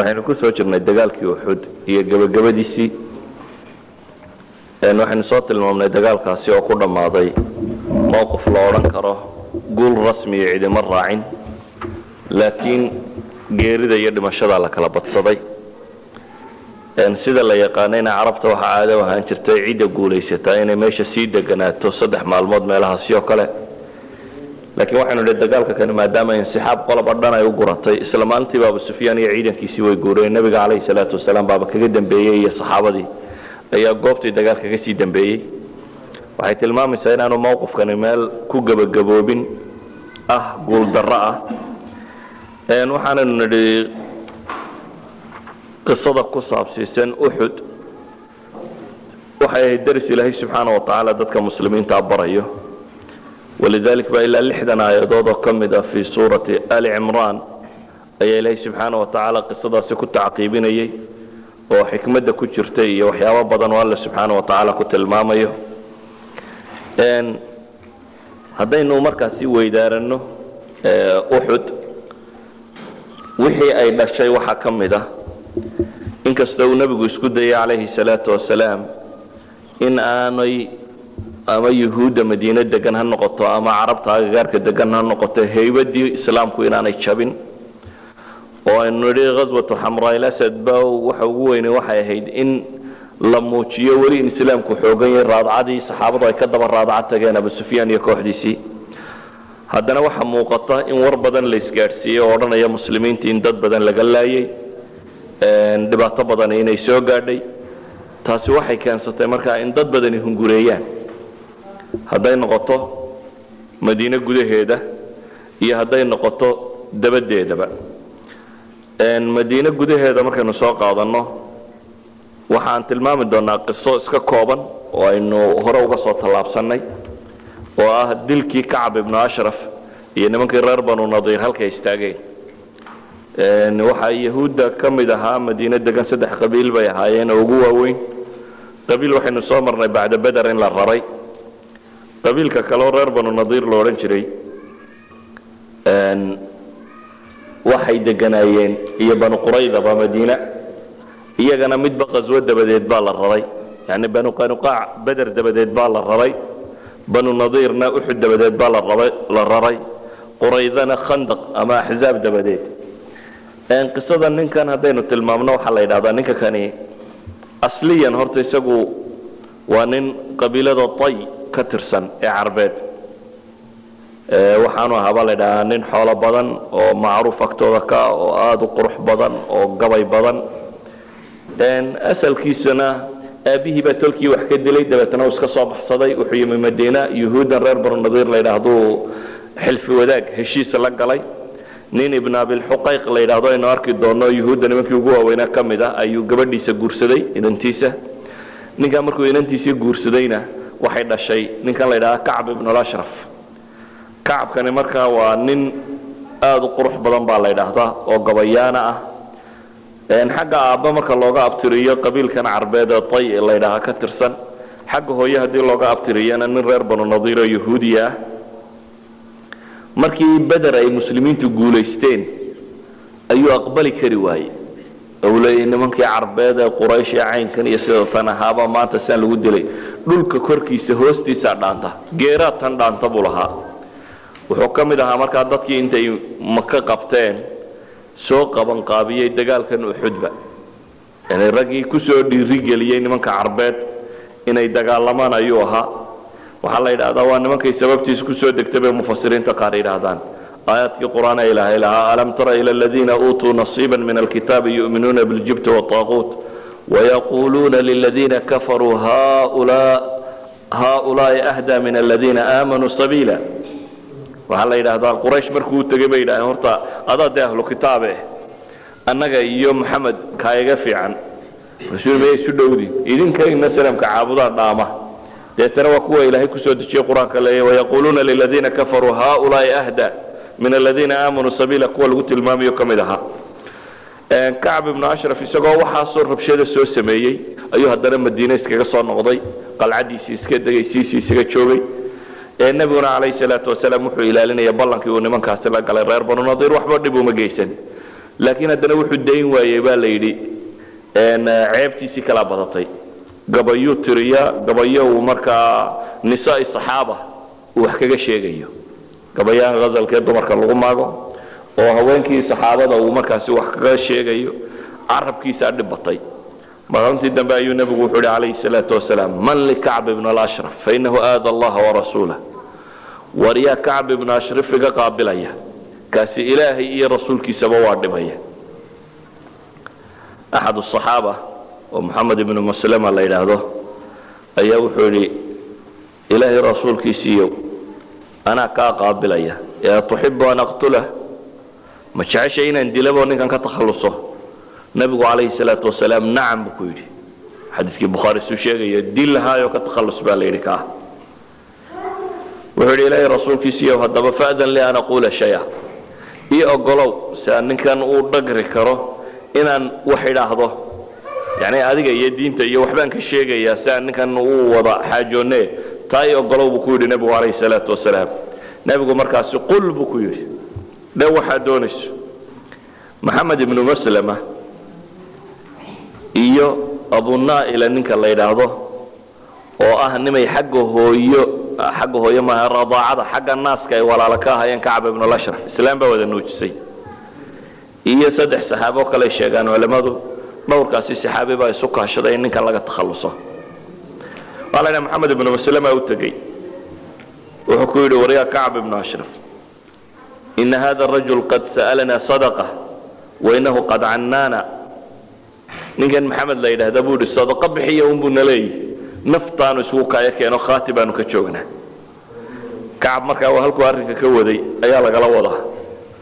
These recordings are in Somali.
waxaynu ku soo jirnay dagaalkii uxud iyo gebagabadiisii waxaynu soo tilmaamnay dagaalkaasi oo ku dhammaaday mowqif la odhan karo guul rasmiyo cidimo raacin laakiin geerida iyo dhimashada la kala badsaday. Sida la yaqaanayna carabta waxaa caado u ahaan jirtay cidda guulaysataa inay meesha sii deganaato saddex maalmood meelahaasi oo kale laakiin waxaynu idhi dagaalka kani maadaama insixaab qoloba dhan ay u guratay isla maalintiiba abu sufyaan iyo ciidankiisii way guureen. Nebiga calayhi salaatu wasalaam baaba kaga dambeeyey iyo saxaabadii ayaa goobtii dagaalka ka sii dambeeyey. Waxay tilmaamaysaa inaanu mowqifkani meel ku gebagaboobin ah guuldarro ah. Waxaanaynu nidhi qisada ku saabsiisan uxud waxay ahayd daris ilaahay subxaana wa tacaala dadka muslimiintaa barayo walidalik baa ilaa lixdan aayadood oo ka mid ah fii suurati ali cimraan ayaa ilaahay subxaana wa tacaala qisadaasi ku tacqiibinayay oo xikmadda ku jirta iyo waxyaabo badan oo alla subxaana wa tacaala ku tilmaamayo haddaynu markaasi weydaaranno uxud wixii ay dhashay waxaa ka mid ah inkasta uu nebigu isku dayay calayhi salaatu wasalaam in aanay ama yuhuudda madiine degan ha noqoto ama carabta agagaarka degan ha noqoto haybadii islaamku inaanay jabin. Oo aynu nidhi ghaswatu xamraa'ilasad ba waxa ugu weynay waxay ahayd in la muujiyo weli in islaamku xoogan yahay raadcadii saxaabadu ay ka daba raadca tageen abu sufyaan iyo kooxdiisii. Haddana waxaa muuqata in war badan la isgaadhsiiyey oo odhanaya muslimiintii in dad badan laga laayay dhibaato badan inay soo gaadhay. Taasi waxay keensatay markaa in dad badani hungureeyaan hadday noqoto madiine gudaheeda iyo hadday noqoto dabaddeedaba. Madiine gudaheeda markaynu soo qaadanno waxaan tilmaami doonaa qiso iska kooban oo aynu hore uga soo tallaabsannay oo ah dilkii kacab ibnu ashraf iyo nimankii reer banu nadiir halkay istaageen. Waxaa yahuudda ka mid ahaa madiine degan saddex qabiil bay ahaayeen oo ugu waaweyn. Qabiil waxaynu soo marnay bacda beder in la raray qabiilka kaleo reer banu nadiir lo odhan jiray waxay deganaayeen iyo banu quraydaba madiina iyagana midba qaswo dabadeed baa la raray. Yani banu qanuqaac beder dabadeed baa la raray. Banu nadiirna uxud dabadeed baa la raray quraydana khandaq ama axzaab dabadeed. Qisada ninkan haddaynu tilmaamno waxaa la yidhahdaa ninka kani asliyan horta isagu waa nin qabiilada tay ka tirsan ee carbeed. Waxaanu ahaabaa la ydhahaa nin xoolo badan oo macruuf agtooda ka ah oo aada u qurux badan oo gabay badan. Asalkiisana aabbihii baa tolkii wax ka dilay dabeetna uu iska soo baxsaday wuxuu yimi madiina yuhuuddan reer banu nadiir la yidhaahduu xilfi wadaag heshiisa la galay. Nin ibn abilxuqayq la yidhaahdo aynu arki doonno yuhuudda nimankii ugu waaweynaa ka mid ah ayuu gabadhiisa guursaday inantiisa. Ninkaa markuu inantiisii guursadayna waxay dhashay ninkan la yidhahda kacb ibnulashraf kacabkani markaa waa nin aada u qurux badan baa la ydhaahdaa oo gabayaana ah. Xagga aabba marka looga abtiriyo qabiilkan carbeed ee tay la ydhaaha ka tirsan xagga hooye haddii looga abtiriyana nin reer banu nadiir oo yahuudiya ah. Markii beder ay muslimiintu guulaysteen ayuu aqbali kari waayey ou leeyay nimankii carbeed ee quraysh ee caynkan iyo sida tan maanta siaan lagu dilay dhulka korkiisa hoostiisaa dhaanta geeraad tan dhaanta buu lahaa. Wuxuu ka mid ahaa markaa dadkii intay maka qabteen soo qabanqaabiyey dagaalkan uxudba yani raggii ku soo dhiirigeliyey nimanka carbeed inay dagaalamaan ayuu ahaa. Waxaa la yidhahdaa waa nimankay sababtiisa ku soo degtay bay mufasiriinta qaar yidhaahdaan aayaadkii qur'aan ee ilaahay lahaa alam tara ila aladiina uutuu nasiiba min alkitaabi yu'minuuna biاljibti waطaaquut wayaquuluuna liladiina kafaruu haulaai ahdaa min aladiina aamanuu sabiila. Waxaa la yidhaahdaa quraysh markuu u tegey bay yidhahdeen horta adaa dee ahlu kitaabe annaga iyo maxamed kaa iga fiican. Miyay isu dhowdi idinkayna sanamka caabudaa dhaama. Deetana waa kuwa ilaahay ku soo dejiyey qur'aanka leeya wayaquuluuna liladiina kafaruu haulaai ahda min aladiina aamanuu sabiila kuwa lagu tilmaamayo ka mid ahaa kacb ibnu ashraf isagoo waxaasoo rabshada soo sameeyey ayuu haddana madiine iskaga soo noqday qalcadiisii iska degay siisii isaga joogay. Ee nebiguna calayhi salaatu wasalaam wuxuu ilaalinaya ballankii uu nimankaasi la galay reer banu nadiir waxba dhib uma geysan. Laakiin haddana wuxuu dayn waayey baa la yidhi ceebtiisii kalaa badatay. Gabayuu tiriya gabayo uu markaa nisaai saxaaba uu wax kaga sheegayo gabayaan hazalkee dumarka lagu maago oo haweenkii saxaabada uu markaasi wax kaga sheegayo carabkiisaa dhib batay maalintii dambe ayuu nebigu wuxuu ihi calayhi salaatu wasalaam man likacb ibn alashraf fainahu aada allaha warasuulah war yaa kacb ibnu ashraf iga qaabilaya kaasi ilaahay iyo rasuulkiisaba waa dhibaya. Axad asaxaaba oo moxamed ibnu maslama la yidhaahdo ayaa wuxuu yidhi ilaahay rasuulkiisiiyow anaa kaa qaabilaya tuxibu an aqtulah ma jeceshay inaan dilabo ninkan ka takhalluso nebigu calayhi salaatu wasalaam nacam buu ku yidhi xadiiskii bukhaari suu sheegaya dil lahaayoo ka takhallus baa la yidhi kaa wuxuu yidhi ilaahay rasuulkiisiiyow haddaba fa'dan li an aquula shaya ii ogolow si aan ninkan uu dhagri karo inaan wax idhaahdo yani adiga iyo diinta iyo waxbaan ka sheegayaa si aan ninkan uu wada xaajoonne taa ii ogolow buu ku yidhi nebigu calayhi salaatu wasalaam. Nebigu markaasi qul buu ku yidhi. Dhe waxaad doonayso. Maxamed ibnu maslama iyo abunaa'ila ninka la yidhaahdo oo ah nimay xagga hooyo xagga hooyo maaha radaacada xagga naaska ay walaalo ka ahayeen kacab ibnulashraf islaam baa wada nuujisay. Iyo saddex saxaabo kale sheegaan culammadu dhowrkaasi saxaabi baa isu kaashaday in ninkan laga takhalluso ydhaha maxamed ibnu maslama u tegey wuxuu ku yidhi waryaa kacab ibnu ashraf ina hada rajul qad sa'alanaa sadaqa wainahu qad cannaana ninkan maxamed la yidhaahda buu yidhi sadaqo bixiya unbuu na leeyihi naftaanu isugu kaayo keeno khaati baanu ka joognaa kacab markaa waa halkuu arrinka ka waday ayaa lagala wadaa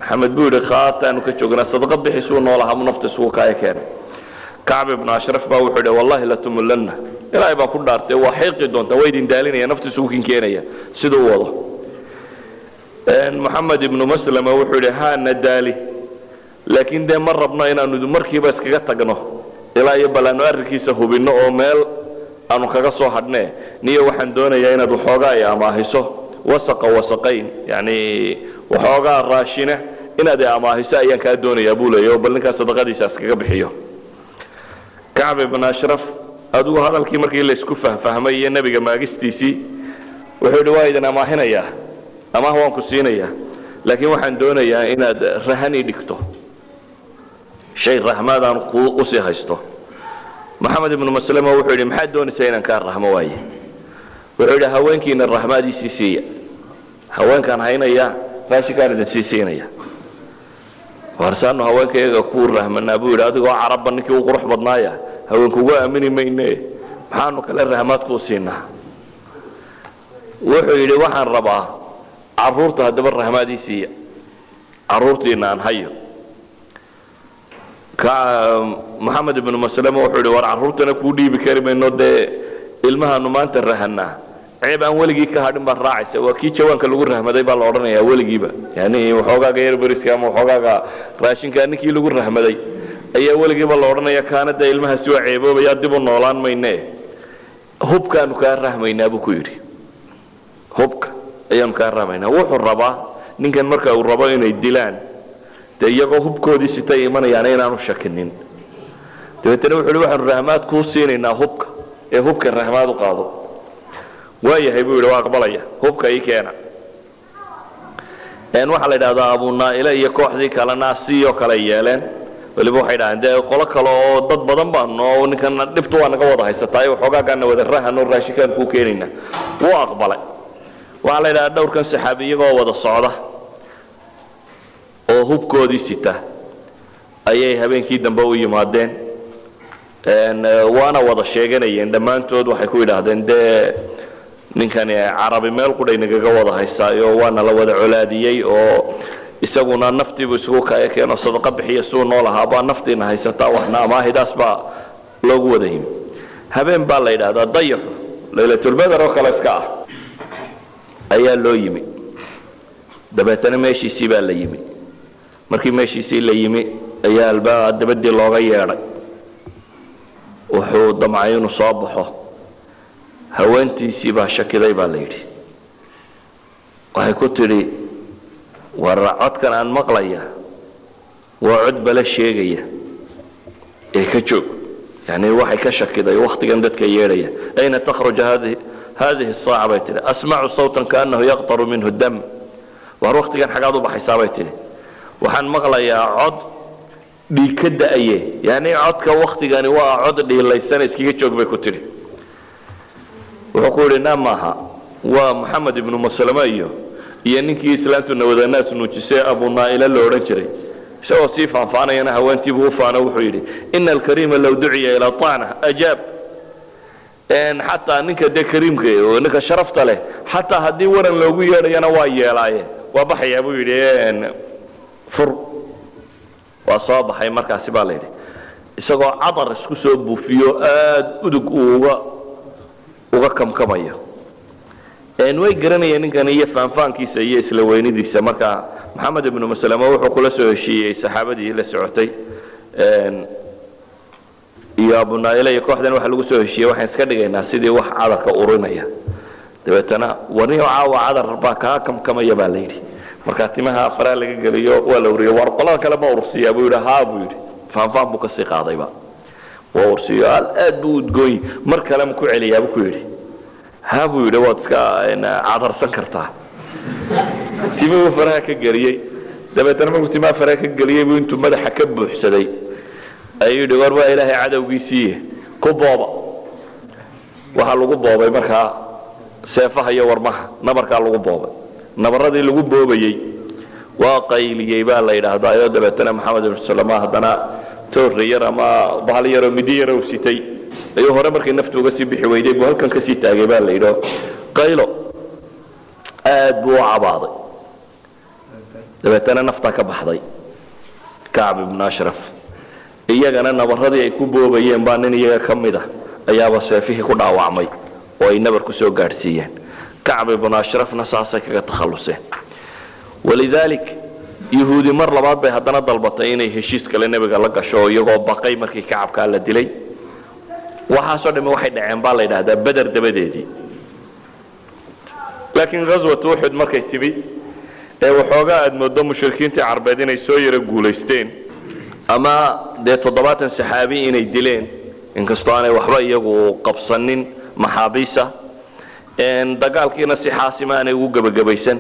maxamed buu yidhi khaataanu ka joognaa sadaqo bixisuu noolahaa mu nafta isugu kaayo keenay kacb ibnu ashraf baa wuxuu yidhi wallahi latumulanna ilaahay baan ku dhaartay waa xiiqi doontaa waa idin daalinaya nafta isugu kin keenaya siduu wado. Moxamed ibnu maslama wuxuu yidhi haana daali. Laakiin dee ma rabno inaanu markiiba iskaga tagno. Ilaa iyo bal aanu arrinkiisa hubinno oo meel aanu kaga soo hadhne. Niyo waxaan doonayaa inaad waxoogaa ay amaahiso wasaqa wasaqayn. Yani waxoogaa raashina inaad i amaahiso ayaan kaa doonayaa buu leeya oo bal ninkaa sadaqadiisa iskaga bixiyo kacb ibn ashraf adigu hadalkii markii laysku fahfahmay iyo nebiga maagistiisii wuxuu yidhi waa idin amaahinayaa amaah waan ku siinayaa laakiin waxaan doonayaa inaad rahani dhigto. Shay rahmaad aan ku u sii haysto. Maxamed ibnu maslama wuxuu yidhi maxaad doonaysaa inaan kaa rahmo waaye? Wuxuu yidhi haweenkiina rahmaadiisii siiya haweenkaan haynaya raashinkaan idin sii siinaya. Warsaanu haweenkayaga ku rahmanaa buu yidhi adigoo carabba ninkii u qurux badnaaya haweenkugu aamini mayne maxaanu kale rahmaad kuu siinaa. Wuxuu yidhi waxaan rabaa carruurta haddaba rahmaadii siiya. Caruurtiina aan hayo. Maxamed ibnu maslama wuxuu yidhi war carruurtana kuu dhiibi kari mayno dee ilmahaanu maanta rahanaa ceeb aan weligii ka hadhin baad raacaysa. Waa kii jawaanka lagu rahmaday baa la odhanayaa weligiiba yani waxoogaaga yarberiska ama waxoogaaga raashinka ninkii lagu rahmaday ayaa weligiiba la odhanaya kaana ilmahaasi waa ceeboobayaa dib u noolaan mayne. Hubkaanu kaa rahmaynaa buu ku yidhi. Hubka ayaanu kaa rahmaynaa. Wuxuu rabaa ninkan marka uu rabo inay dilaan dee iyagoo hubkoodii sitay imanayaan inaanu shakinin. Dabeetana wuxu uhi waxaanu rahmaad kuu siinaynaa hubka ee hubka rahmaad u qaado. Waayahay buu yidhi waa aqbalaya. Hubka ii keena. Waxaa la yidhahdaa abunaa'ile iyo kooxdii kalena sioo kale yeeleen waliba waxay dhahdeen dee qolo kale oo dad badan baanu oo ninkana dhibtu waa naga wada haysataayo waxoogaagaana wada rahan oo raashinkaan kuu keenayna. Wuu aqbalay. Waxaa la yidhahdaa dhowrkan saxaabi iyagoo wada socda oo hubkoodii sita ayay habeenkii dambe u yimaadeen. Waana wada sheeganayeen dhammaantood waxay ku yidhaahdeen dee ninkani carabi meel qudhay nagaga wada haysaayo waana la wada colaadiyey oo isaguna naftiibu isugu kaya keeno sadaqa bixiya suu nool ahaabaa naftiina haysataa waxna amaahidaas baa loogu wada yimi habeen baa la yidhahdaa dayaxu laylatulbeder oo kale iska ah ayaa loo yimi. Dabeetana meeshiisii baa la yimi. Markii meeshiisii la yimi ayaa albaa dabadii looga yeedhay. Wuxuu damcay inuu soo baxo. Haweentiisii baa shakiday baa la yidhi. Waxay ku tidhi war codkan aan maqlaya waa cod bala sheegaya ee ka joog. Yani waxay ka shakiday waktigan dadka yeedhaya. Ayna takhruj hadihi saaca bay tihi asmacu sawtan kaanahu yaqtaru minhu dam. Waar waktigan xagaad u baxaysaa bay tihi waxaan maqlayaa cod dhiig ka da'aye yani codka waktigani waa cod dhiilaysana iskaga joog bay ku tidhi. Wuxuu ku yidhi na maaha waa maxamed ibnu maslama iyo iyo ninkii islaamtu nawadanaas nuujisay abu naa'ila la odhan jiray. Isagoo sii faanfaanayana haweentiibuu u faano wuxuu yidhi ina alkariima low duciya ilaa طacna ajaab. Xataa ninka dee kariimka ninka sharafta leh xataa haddii waran loogu yeedhayana waa yeelaaye. Waa baxayaa buu yidhi fur. Waa soo baxay markaasi baa la yidhi. Isagoo cadar isku soo buufiyo aad udug uu uga kamkamayo way garanayeen ninkan iyo faanfaankiisa iyo isla weynidiisa. Marka maxamed ibnu maslama wuxuu kula soo heshiiyey saxaabadii la socotay iyo abunaa'ila iyo kooxdan waxa lagu soo heshiiyey. Waxaan iska dhigaynaa sidii wax cadarka urinaya dabeetana warniyo caawa cadar baa kaa kamkamaya baa la yidhi. Markaa timaha afaraa laga geliyo waa la uriyo war qolada kale ma ursiyaa buu yidhi. Haa buu yidhi. Faanfaan buu ka sii qaadayba. Waa ursiyo aad buu udgooyi mar kale ma ku celiyaa buu ku yidhi haa buu yidhi waad iska cadarsan kartaa. Timihuu faraha ka geliyey. Dabeetana markuu timaha faraha ka geliyey buu intuu madaxa ka buuxsaday. Ayuu yidhi war waa ilaahay cadowgiisiiye ku booba. Waxaa lagu boobay markaa seefaha iyo warmaha. Nabarkaa lagu boobay. Nabaradii lagu boobayey waa qayliyey baa la yidhaahdaa. Oo dabeetana maxamed ibn salama haddana toorre yar ama bahal yaroo midi yar u sitay ayuu hore markay naftu uga sii bixi weyday buu halkan ka sii taagay baa la yidhi qaylo aad buu u cabaaday. Dabeetana naftaa ka baxday kacb ibnu ashraf. Iyagana nabaradii ay ku boobayeen baa nin iyaga ka mid ah ayaaba seefihii ku dhaawacmay oo ay nabar ku gaadhsiiyeen. Kacb ibnu ashrafna saasay kaga takhalluseen. Walidaalik yahuudi mar labaad bay haddana dalbatay inay heshiis kale nebiga la gasho oo iyagoo baqay markii kacabkaa la dilay waxaasoo dhamme waxay dhaceen baa la yidhaahdaa beder dabadeedii. Laakiin ghaswat uxud markay timi ee waxoogaa aad mooddo mushrikiintii carbeed inay soo yaro guulaysteen ama dee toddobaatan saxaabi inay dileen inkastoo aanay waxba iyagu qabsanin maxaabiisa dagaalkiina si xaasima aanay ugu gebagabaysan.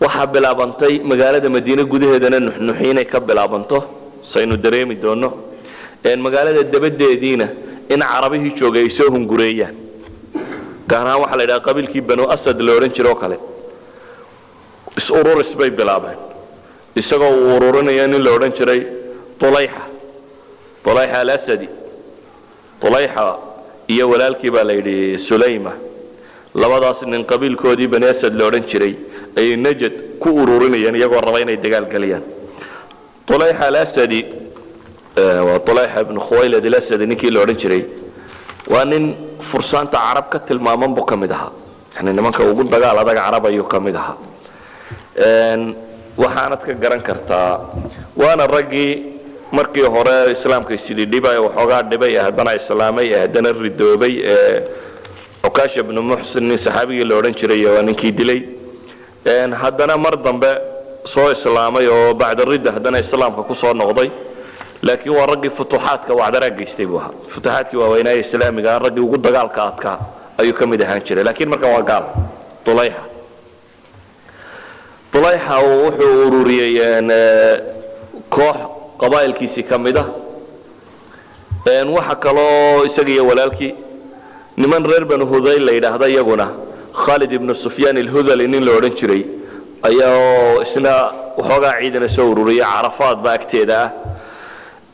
Waxaa bilaabantay magaalada madiine gudaheedana nuxnuxi inay ka bilaabanto saynu dareemi doono. Magaalada dabadeediina in carabihii joogay ay soo hungureeyaan. Gaar ahaan waxaa la yidhaha qabiilkii banu asad la odhan jiro o kale. Is-ururis bay bilaabeen. Isagoo uu ururinaya nin la odhan jiray ulayxa ulayxa alasadi ulayxa iyo walaalkii baa la yidhi sulayma. Labadaas nin qabiilkoodii bani asad la odhan jiray ayay najad ku ururinayeen iyagoo raba inay dagaal geliyaan ulayxa alasadi waa ulayxa ibnu khuwaylad alasadi ninkii la odhan jiray. Waa nin fursaanta carab ka tilmaaman buu ka mid ahaa. Yani nimanka ugu dagaal adag carab ayuu ka mid ahaa. Waxaanad ka garan kartaa waana raggii markii hore islaamka isidhi dhibay waxoogaa dhibay ee haddana islaamay ee haddana ridoobay ee cukaasha bnu muxsin nin saxaabigii la odhan jiray waa ninkii dilay. Haddana mar dambe soo islaamay oo bacda ridda haddana islaamka ku soo noqday laakiin waa raggii futuuxaadka wacdaraa geystay buu ahaa. Futuuxaadkii waaweynaaye islaamiga raggii ugu dagaalka adkaa ayuu ka mid ahaan jiray. Laakiin markan waa gaal ulayxa ulayxa wuxuu ururiyey koox qabaa'ilkiisii ka mid ah. Waxa kaloo isaga iyo walaalkii. Niman reer banu hudayl la yidhaahda iyaguna khalid ibnu sufyaan alhudali nin la odhan jiray ayaa isna waxoogaa ciidana soo ururiyay carafaad ba agteeda ah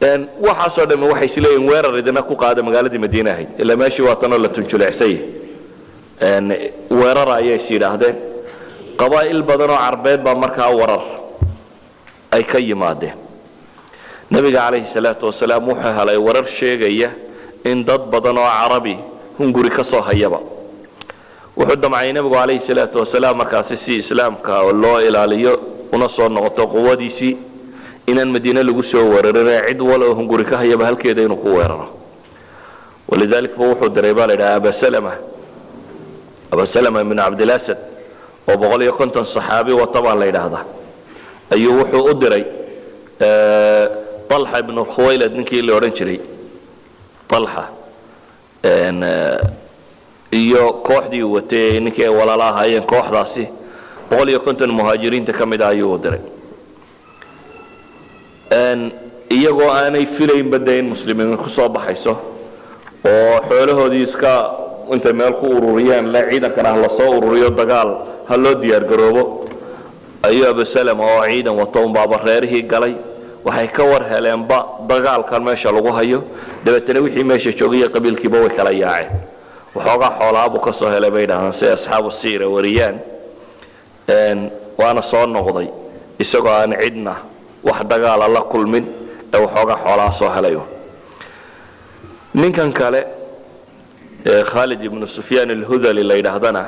waxaasoo dhamme waxay isleeyihin weerar idina ku qaada magaaladii madiine ahayd ilaa meeshii waa tanoo la tunjuleecsay weerara ayay is yidhaahdeen. Qabaa'il badanoo carbeed baa markaa warar ay ka yimaadeen. Nebiga calayhi salaatu wasalaam wuxuu helay warar sheegaya in dad badan oo carabi hunguri ka hayaba. Wuxuu damcay nebigu calayhi salaatu wasalaam markaasi si islaamka loo ilaaliyo una soo noqoto quwadiisii inaan madiine lagu soo weerarin cid wal oo hunguri ka hayaba halkeeda inuu ku weeraro. Walidalik ba wuxuu diray baa la yidhaha abasalama ibnu cabdilasad oo boqol iyo konton saxaabi wata baa la yidhaahdaa ayuu wuxuu u diray alxa ibnu khuwaylad ninkii la odhan jiray. Alxa iyo kooxdii watay ninkii ay walaala ahaayeen kooxdaasi. Boqol iyo konton muhaajiriinta ka mid ah ayuu u diray iyagoo aanay filaynba dee in muslimiin ku soo baxayso? Oo xoolahoodii iska intay meel ku ururiyaan le ciidankan ah la soo ururiyo dagaal ha loo diyaar garoobo? Ayuu abusalama oo ciidan wato unbaaba reerihii galay. Waxay ka war heleenba dagaalkan meesha lagu hayo. Dabeetana wixii meesha joogaya qabiilkiiba way kala yaaceen. Waxoogaa xoolaabuu ka soo helay bay dhahdaan siday asxaabu siira wariyaan. Waana soo noqday isagoo aan cidna wax dagaala la kulmin ee waxoogaa xoolaha soo helay ninkan kale khaalid ibnu sufyaan alhudali la yidhaahdana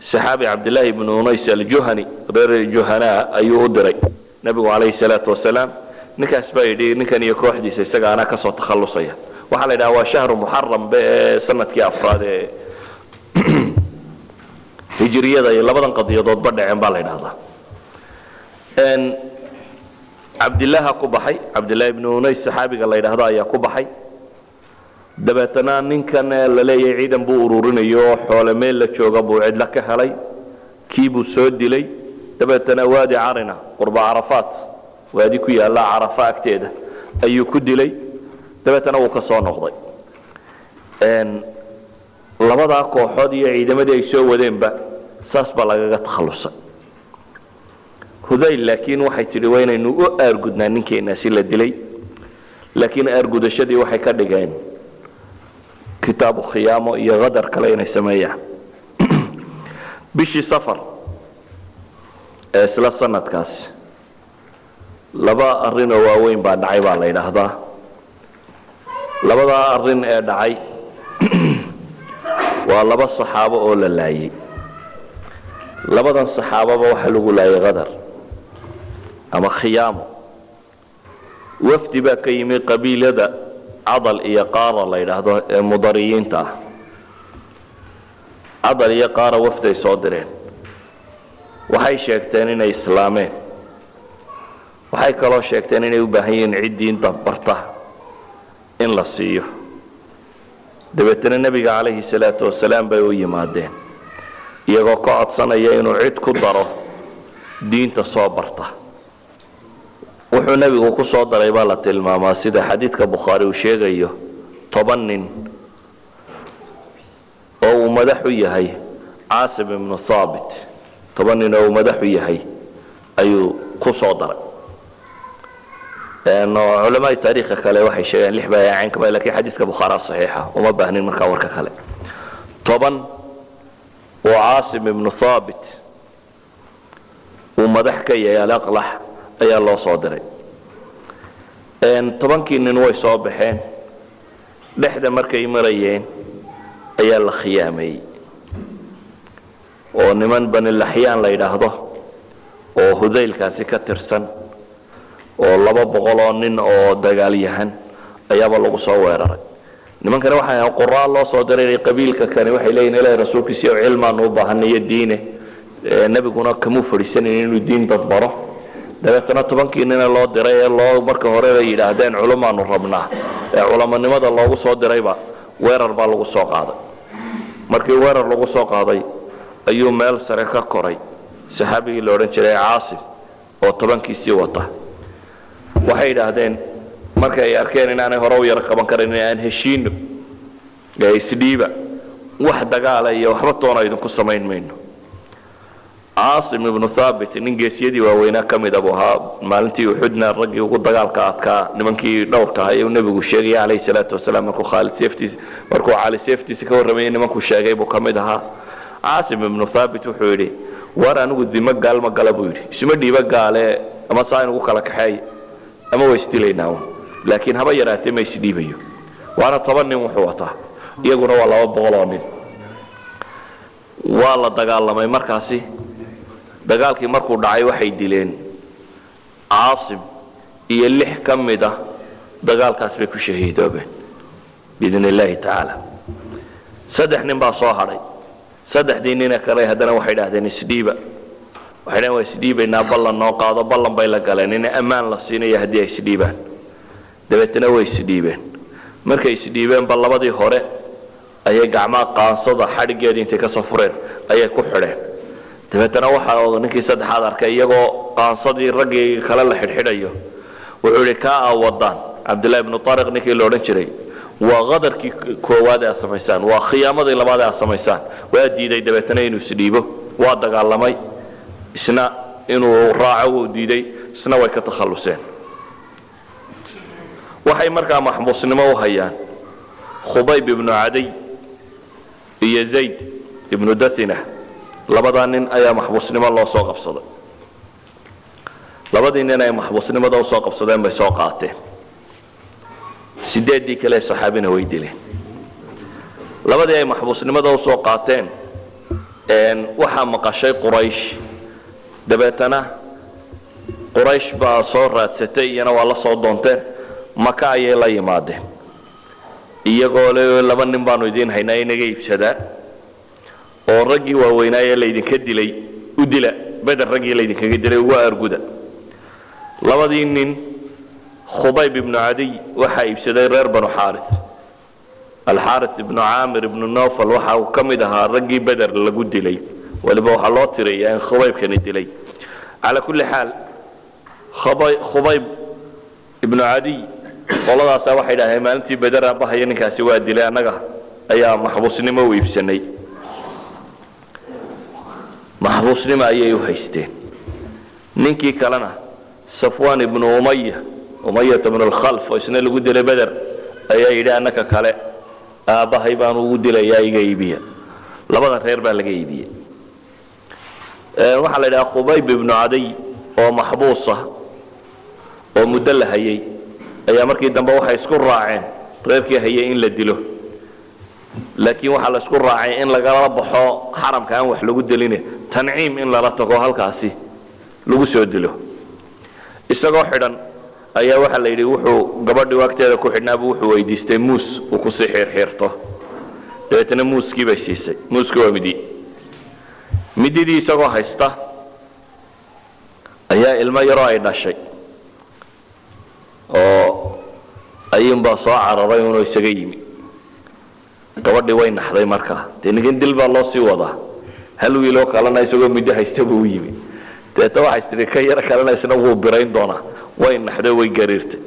saxaabi cabdillaahi ibnu unays aljuhani reer juhana ayuu u diray nebigu calayhi salaatu wasalaam. Ninkaas baa yidhi ninkan iyo kooxdiisa isaga anaa ka soo takhallusaya. Waxaa la yidhaha waa shahru muxaram be ee sannadkii afraad ee hijriyada iyo labadan qadiyadoodba dhaceen baa la yidhahdaa cabdillaha ku baxay. Cabdillahi ibnu unays saxaabiga la yidhaahdo ayaa ku baxay. Dabeetana ninkan la leeyahay ciidan buu ururinayo oo xoole meel la jooga buu cidlo ka helay. Kiibuu soo dilay. Dabeetana waadi carina qurba carafaat. Waadi ku yaalla carafa agteeda. Ayuu ku dilay. Dabeetana wuu ka noqday. Labadaa kooxood iyo ciidamadii ay soo wadeenba saas baa lagaga takhallusay hudayl laakiin waxay tidhi waa inaynu u aargudnaa ninkeenaasi la dilay. Laakiin aargudashadii waxay ka dhigeen kitaabu khiyaamo iyo qadar kale inay sameeyaan. Bishii safar ee isla sanadkaasi laba arrin oo waaweyn baa dhacay baa la yidhaahdaa. Labadaa arrin ee dhacay waa laba saxaabo oo la laayay. Labadan saxaababa waxaa lagu laayay qadar ama khiyaamo wafdi baa ka yimi qabiilada cadal iyo qaara la yidhaahdo ee mudariyiinta ah. Cadal iyo qaara wafday soo direen. Waxay sheegteen inay islaameen. Waxay kaloo sheegteen inay u baahan yihiin cid diinta barta in la siiyo. Dabeetana nebiga calayhi salaatu wasalaam bay u yimaadeen iyagoo ka codsanaya inuu cid ku daro diinta soo barta wuxuu nebigu ku daray baa la tilmaamaa sida xadiidka bukhaari uu sheegayo toban nin oo uu madax u yahay caasim ibnu thaabit. Toban nin oo uu madax u yahay ayuu ku daray. Culamaai taariikha kale waxay sheegeen lix baa caynka ba laakiin xadiidka bukhaara saxiixa. Uma baahnin markaa warka kale. Toban oo caasim ibnu thaabit uu madax ka yahay alaqlax ayaa loo soo diray tobankii nin way soo baxeen. Dhexda markay marayeen ayaa la khiyaameeyey oo niman banilaxyaan la yidhaahdo oo hudaylkaasi ka tirsan oo laba boqol oo nin oo dagaalyahan ayaaba lagu soo weeraray. Nimankani waxay ahayn qoraal loo soo diray qabiilka kani waxay leeyihiin ilahi rasuulkiisiiyo cilmaanu u baahanayo diine. Nebiguna kamuu fadhiisanayn inuu diin dad baro dabeetana tobankii nina loo diray ee loo marka horeba yidhaahdeen culamaanu rabnaa. Ee culamonimada loogu soo dirayba weerar baa lagu soo qaaday. Markii weerar lagu soo qaaday ayuu meel sare ka koray. Saxaabigii la odhan jiray caasim oo tobankiisii wata. Waxay yidhaahdeen markay ay arkeen inaanay hore u yaro qaban karan aan heshiino ee isdhiiba wax dagaala iyo waxba toona idinku samayn mayno caasim ibnu thaabit nin geesiyadii waaweynaa ka mida buu ahaa. Maalintii uxudna raggii ugu dagaalka adkaa nimankii dhowrka ahaa uu nebigu sheegaya calayhi salaatu wasalaam. Markuu cali seeftiisa ka warramayay nimankuu sheegay buu ka mid ahaa. Caasim ibnu thaabit wuxuu yidhi war anigu dimo gaal ma gala buu yidhi. Isuma dhiibo gaale ama saa inugu kala kaxeey ama waa isdilaynaa laakiin haba yaraatee ma isdhiibayo waana toban nin wuxuu wataa. Iyaguna waa laba boqol oo nin. Waa la dagaalamay markaasi dagaalkii markuu dhacay waxay dileen caasim iyo lix ka mid a dagaalkaas bay ku shahiidoobeen biidn illaahi tacaala. Saddex nin baa soo hadhay. Saddexdii nina kale haddana waxay dhahdeen isdhiiba waxay dhaheen waa isdhiibaynaa ballan noo qaado ballan bay la galeen. In ammaan la siinayo haddii ay isdhiibaan dabeetana way isdhiibeen markay isdhiibeenba labadii hore ayay gacmaha qaansada xadhiggeedii intay ka fureen ayay ku xidheen dabeetana waxaa ninkii saddexaad arkay iyagoo qaansadii raggii kale la xidhxidhayo. Wuxuu yidhi kaa aa wadaan cabdillahi ibnu ariq ninkii la odhan jiray waa qadarkii koowaad ee aad samaysaan waa khiyaamadii labaad ee aad samaysaan. Waa diiday dabeetana inuu isdhiibo waa dagaalamay isna inuu raaco wuu diiday isna way ka takhalluseen. Waxay markaa maxbuusnimo u hayaan khubayb ibnu cadiy iyo zayd ibnu dathina labadaa nin ayaa maxbuusnimo loo soo qabsaday. Labadii nin ay maxbuusnimada u soo qabsadeen bay soo qaateen sideeddii kale saxaabina way dileen. Labadii ay maxbuusnimada u soo qaateen waxaa maqashay quraysh. Dabeetana quraysh baa soo raadsatay iyana waa la soo doonteen maka ayay la yimaadeen. Iyagoo le laba nin baanu idiin haynaa inaga iibsadaa oo raggii waaweynaaye laydinka dilay u dila. Beder raggii laydinkaga dilay uga arguda labadii nin khubayb ibnu cadiy waxaa iibsaday reer banu xaari alxaari ibnu caamir ibnu nofal waxa uu ka mid ahaa raggii beder lagu dilay. Waliba waxaa loo tirayaa in khubaybkani dilay. Calaa kulli xaal khubayb ibnu cadiy qoladaasa waxay dhaaheen maalintii beder aabahaya ninkaasi waa dilay annaga ayaa maxbuusnimo u iibsanay maxbuusnimo ayay u haysteen. Ninkii kalena safwan ibnu umaya umayata bnu lkhalf oo isna lagu dilay beder ayaa yidhi annaka kale aabbahay baanu ugu dilayaa iga iibiya. Labada reer baa laga iibiyey waxaa la yidhaha khubayb ibnu cadiy oo maxbuus ah oo muddo la hayay ayaa markii dambe waxay isku raaceen reerkii hayay in la dilo. Laakiin waxaa la isku raacay in lagala baxo xaramka aan wax lagu deline tanciim in lala tago halkaasi lagu soo dilo. Isagoo xidhan ayaa waxaa la yidhi wuxuu gabadhii agteeda ku xidhnaabu wuxuu weydiistay muus uu ku sii xiirxiirto dabeetana muuskii bay siisay. Muuski waa midi mididii isagoo haysta ayaa ilmo yaroo ay dhashay oo ayuunbaa soo cararay unoo isaga yimi. Gabadhii way naxday markaa. Dee ninkan dil baa loo sii wadaa hal wiiloo kalena isagoo middo haysta buu u yimi. Deeta waxay tidhi ka yaro kalena isna wuu birayn doonaa way naxdo way gariirtay.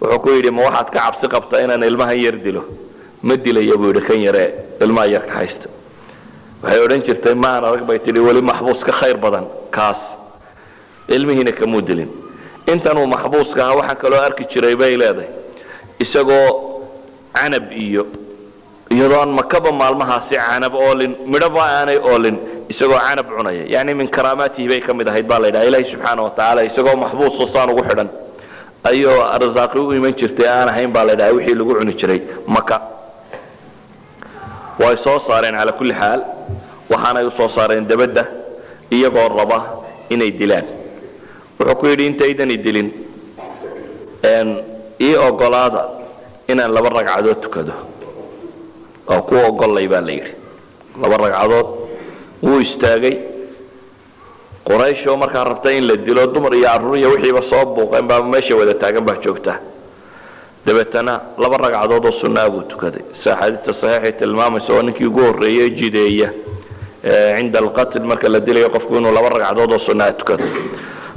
Wuxuu ku yidhi ma waxaad ka cabsi qabtaa inaan ilmahan yar dilo? Ma dilaya buu yidhi kan yaree ilmaha yarka haysta. Waxay odhan jirtay maan arag bay tidhi weli maxbuus ka khayr badan kaas. Ilmihiina kamuu dilin. Intanuu maxbuuska ahaa waxaan kaloo arki jiray bay leedahay. Isagoo canab iyo iyadoo aan makaba maalmahaasi canab oolin midhoba aanay oolin isagoo canab cunaya. Yani min karaamaatihi bay ka ahayd baa la ydhaha ilahi subxaana wa tacaala isagoo maxbuuso saan ugu xidhan. Ayuu arsaaqi u iman jirtay aan ahayn baa la ydhaha wixii lagu cuni jiray maka way soo saareen calaa kulli xaal. Waxaanay u saareen dabadda iyagoo raba inay dilaan. Wuxuu ku yidhi intaydani dilin ii ogolaada inaan laba ragcadood tukado oo ku ogollay baa la yidhi. Laba ragcadood. Wuu istaagay. Quraysh oo markaa rabta in la dilo dumar iyo carruur iyo wixiiba soo buuqeen baa meesha wada taagan baa joogta. Dabeetana laba ragcadood oo sunnaa buu tukaday. Si axaadiista saxiixay tilmaamaysa oo ninkii ugu horreeye jideeya cinda alqatl marka la dilayo qofku inuu laba ragcadood oo sunnaa tukado.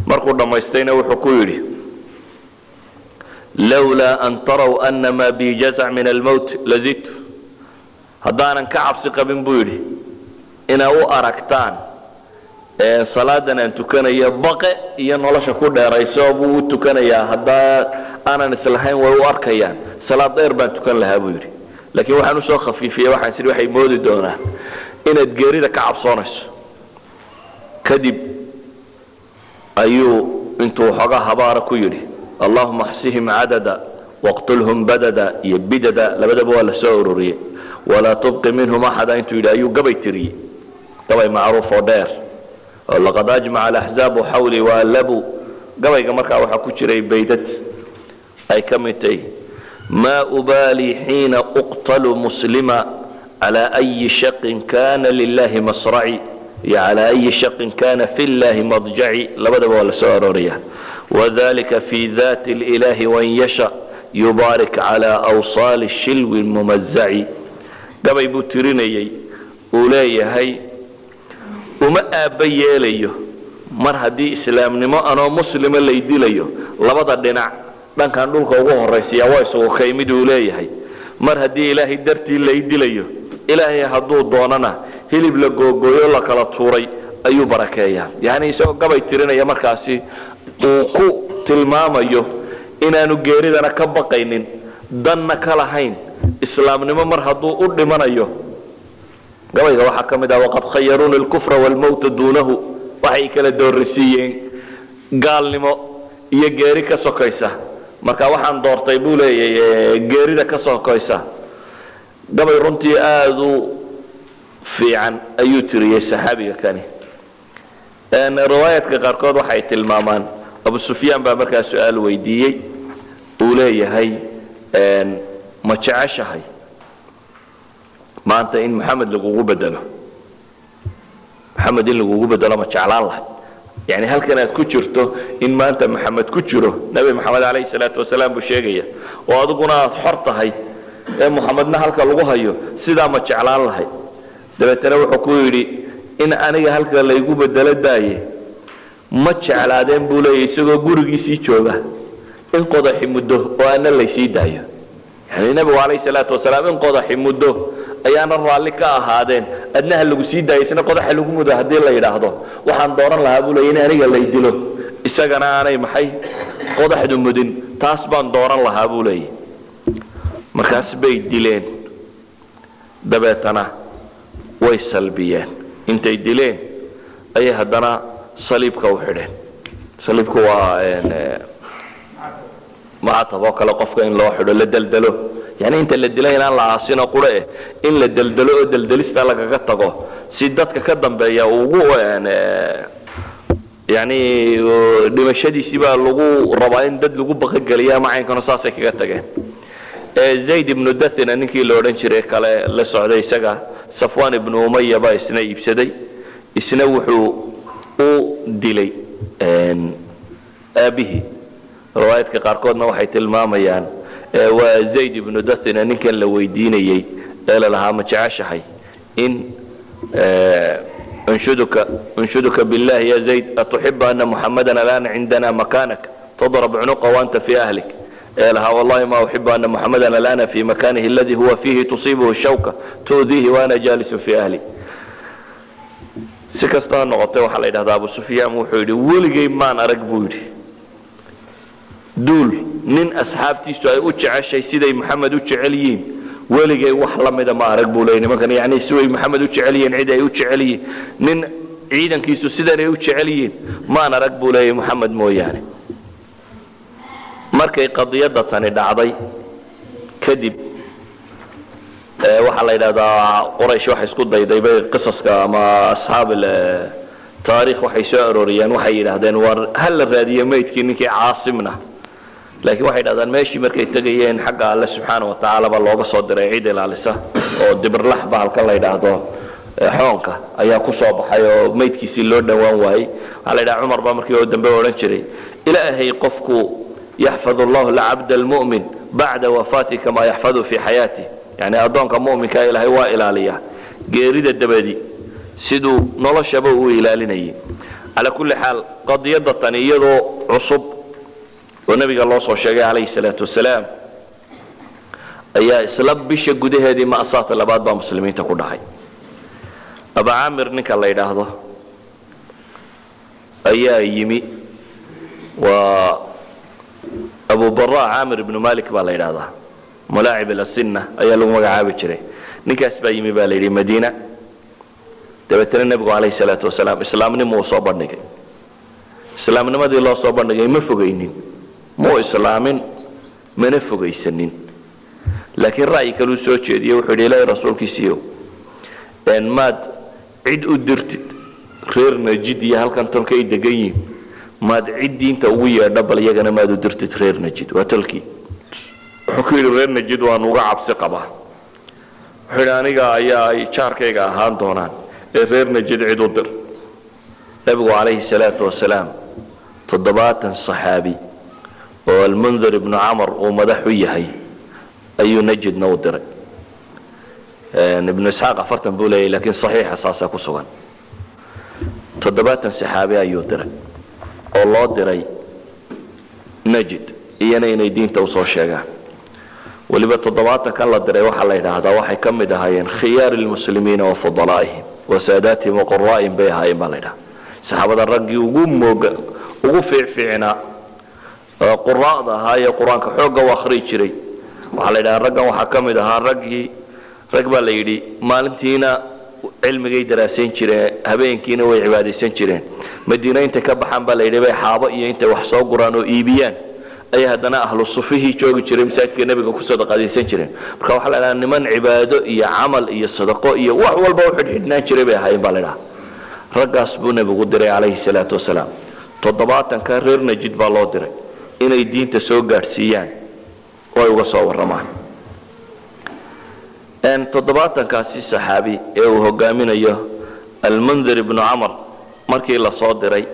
Markuu dhammaystayna wuxuu ku yidhi lawlaa an taraw ana maa bi jazac min almowt lazidtu haddaanan ka cabsi qabin buu yidhi inaa u aragtaan salaadan aan tukanayo baqe iyo nolosha ku dheerayso buu u tukanayaa haddaa aanan islahayn way u arkayaan salaad dheer baan tukan lahaa buu yidhi. Laakiin waxaan u soo khafiifiyey waxaan sidhi waxay moodi doonaan inaad geerida ka cabsoonayso. Kadib ayuu intuu xoogaa habaara ku yidhi allahuma axsihim cadada waqtulhum badada iyo bidada. Labadaba waa la ururiyey walaa tubqi minhum axada intuu yidhi ayuu gabay tiriyey gabay macruuf oo dheer oo laqad ajmaca alaxzaabu xawlii waallabuu gabayga markaa waxaa ku jiray baydad ay ka mid tahay maa ubaalii xiina uqtalu muslima calaa ayi shaqin kana lilahi masraci iyo calaa ayi shaqin kana fi llahi madjaci labadaba waa la arooraya wadalika fi dati lilahi wan yasha yubaarik calaa awsaali shilwi mumazaci gabay buu tirinayey uu leeyahay uma aabba yeelayo. Mar haddii islaamnimo anoo muslima lay dilayo labada dhinac dhankan dhulka ugu horaysiya waa isugu kay mid uu leeyahay. Mar haddii ilaahay dartii lay dilayo ilaahay hadduu doonana hilib la googooyo la kala tuuray ayuu barakeeyaa. Yacni isagoo gabay tirinaya markaasi uu ku tilmaamayo inaanu geeridana ka baqaynin danna ka lahayn islaamnimo mar hadduu u dhimanayo. Gabayga waxaa ka mid ah waqad khayaruuni alkufra waalmowta duunahu. Waxay kala doorisiiyeen gaalnimo iyo geeri ka sokaysa. Marka waxaan doortay buu leeyahy geerida ka sokaysa. Gabay runtii aada u fiican ayuu tiriyey saxaabiga kani. Riwaayaadka qaarkood waxay tilmaamaan abu sufyaan baa markaa su'aal weydiiyey. Uu leeyahay ma jeceshahay. Maanta in maxamed lagugu bedelo. Maxamed in lagugu bedelo ma jeclaan lahay. Yani halkan aad ku jirto in maanta maxamed ku jiro nebi maxamed calayhi salaatu wasalaam buu sheegaya oo adiguna aad xor tahay. Ee muxamedna halka lagu hayo sidaa ma jeclaan lahay. Dabeetana wuxuu ku yidhi in aniga halka laygu bedelo daaye ma jeclaadeen buu leeyahy isagoo gurigiisii jooga in qodaxi muddo oo ana laysii daayo. Yani nebigu calayhi salaatu wasalaam in qodaxi muddo ayaana raalli ka ahaadeen. Adnaha lagu sii daayay isna qodaxa lagu mudo haddii la yidhaahdo. Waxaan dooran lahaa buu leeyay in aniga lay dilo. Isagana aanay maxay? Qodaxdu mudin. Taas baan dooran lahaa buu leeyay markaas bay dileen. Dabeetana way salbiyeen. Intay dileen ayay haddana saliibka u xidheen. Saliibku waa macatab oo kale qofka in loo xidho la deldelo yani inta la dila inaan la aasino qura eh in la deldelo oo deldelista lagaga tago si dadka ka dambeeya ugu yani dhimashadiisii baa lagu rabaa in dad lagu baqageliya ama caynkano saasay kaga tageen. Zayd ibnu dathina ninkii la odhan jiray kale la socday isaga safwan ibnu umaya baa isna iibsaday isna wuxuu u dilay aabihii riwaayaadka qaarkoodna waxay tilmaamayaan waa zayd ibnu dathina ninkan la weydiinayey ee lalahaa ma jeceshahay in unshuduka billahi ya zayd atuxibu ana muxamadan alana cindana makanak tadrab cunuqa waanta fi ahlik. Ee lahaa wallahi ma uxibu ana muxamadan alana fi makanihi aladi huwa fihi tusiibuhu shawka tu'diihi waana jaalisu fi ahli. Si kasta ha noqotay waxaa la yidhahdaa abu sufyaan wuxuu yidhi weligay maan arag buu yidhi duul nin asxaabtiisu ay u jeceshay siday maxamed u jecel yihiin weligay wax la mida ma arag buu leeyay nimankan yani siday maxamed u jecel yihiin cid ay u jecel yihiin nin ciidankiisu sidan ay u jecel yihiin maan arag buu leeyay maxamed mooyaane. Markay qadiyadda tani dhacday kadib waxaa la yidhahdaa quraysh waxay isku dayday bay qisaska ama asxaab taarikh waxay soo arooriyeen waxay yidhaahdeen war ha la raadiyo maydkii ninkii caasimna laakiin waxay dhahdaan meeshii markay tegayeen xagga alle subxaana wa tacaala baa looga soo diray cid ilaalisa oo dibirlax bahalka la yidhaahdo xoonka ayaa ku soo baxay oo maydkiisii loo dhowaan waayey. Waxaa la yidhaha cumar baa markii oo dambe odhan jiray ilaahay qofku yaxfad allahu lacabda almu'min bacda wafaati kama yaxfadu fii xayaatih yani addoonka mu'minka ilaahay waa ilaaliyaa geerida dabadi siduu noloshaba uu ilaalinayay calaa kulli xaal qadiyadda tani iyadoo cusub oo nabiga loo soo sheegay calayhi salaatu wasalaam ayaa isla bisha gudaheedii ma'saata labaad baa muslimiinta ku dhacay. Aba caamir ninka la yidhaahdo ayaa yimi. Waa abu bara caamir ibnu malik baa la yidhaahdaa. Malaacib alasina ayaa lagu magacaabi jiray. Ninkaas baa yimi baa la yidhi madiina. Dabeetana nebigu calayhi salaatu wasalaam islaamnimo uu soo bandhigay. Islaamnimadii loo soo bandhigay ma fogaynin muu islaamin mana fogaysanin. Laakiin ra'yi kaluu soo jeediyey wuxuu yidhi ilaahay rasuulkiisiiyow maad cid u dirtid reer najid iyo halkan tolka ay degan yihiin maad cid diinta ugu yeedho bal iyagana maad u dirtid reer najid waa tolkii wuxuu ku yidhi reer najid waan uga cabsi qabaa. Wuxuu yidhi aniga ayaa ay jaarkayga ahaan doonaan ee reer najid cid u dir. Nebigu calayhi salaatu wasalaam toddobaatan saxaabi oo almundir ibnu camar uu madax u yahay ayuu najidna u diray. Ibnu isxaaq afartan buu leeyahy lakiin saxiixa saasaa ku sugan. Toddobaatan saxaabi ayuu diray oo loo diray najid iyana inay diinta u soo sheegaan. Weliba toddobaatankan la diray waxaa la yidhaahdaa waxay ka mid ahaayeen khiyaari lmuslimiina wa fudalaa'ihim wa saadaatihim wa quraa'ihim bay ahaayeen baa la yidhaha saxaabada raggii ugu mooga ugu fiicfiicnaa quraa'da ahaa ee qur'aanka xoogga u akhriyi jiray. Waxaa la yidhaha raggan waxaa ka mid ahaa raggii rag baa la yidhi maalintiina cilmigay daraasayn jireen habeenkiina way cibaadaysan jireen. Madiina intay ka baxaan baa la yidhi bay xaabo iyo intay wax soo guraan oo iibiyaan. Ayay haddana ahlu joogi jiray masaajidka nebiga ku sadaqadaysan jireen. Marka waxaa la dhaha niman cibaado iyo camal iyo sadaqo iyo wax walba u xidhxidhnaan jiray bay ahaayeen baa la dhaha raggaas buu nebigu diray calayhi salaatu wasalaam. Toddobaatanka reer najid baa loo diray inay diinta soo gaadhsiiyaan oo ay uga soo warramaan. Toddobaatankaasi saxaabi ee uu hogaaminayo almundir ibnu camar markii la diray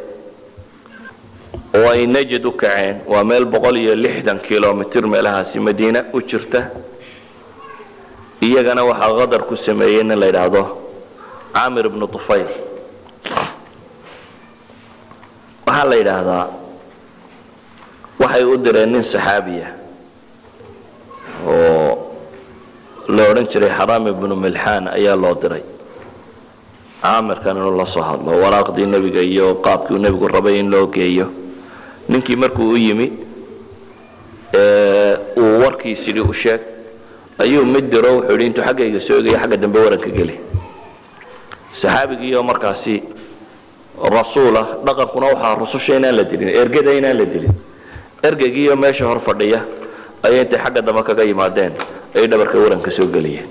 oo ay najid u kaceen. Waa meel boqol iyo lixdan kilomitr meelahaasi madiine u jirta. Iyagana waxaa qadar ku sameeyey nin la yidhaahdo camir ibnu tufayl. Waxaa la yidhaahdaa waxay u direen nin saxaabiya oo la odhan jiray xaraam ibnu milxaan ayaa loo diray. Caamirkan inuu la soo hadlo waraaqdii nebiga iyo qaabkii uu nebigu rabay in loo geeyo. Ninkii markuu u yimi uu warkiis yidhi u sheeg ayuu mid diro wuxuu yidhi intuu xaggayga soo egayo xagga dambe waranka geli. Saxaabigiioo markaasi rasuulah dhaqankuna waxaa rususha inaan la dilin ergada inaan la dilin ergeygiioo meesha hor fadhiya ayay intay xagga dambe kaga yimaadeen ay dhabarka waranka soo geliyeen.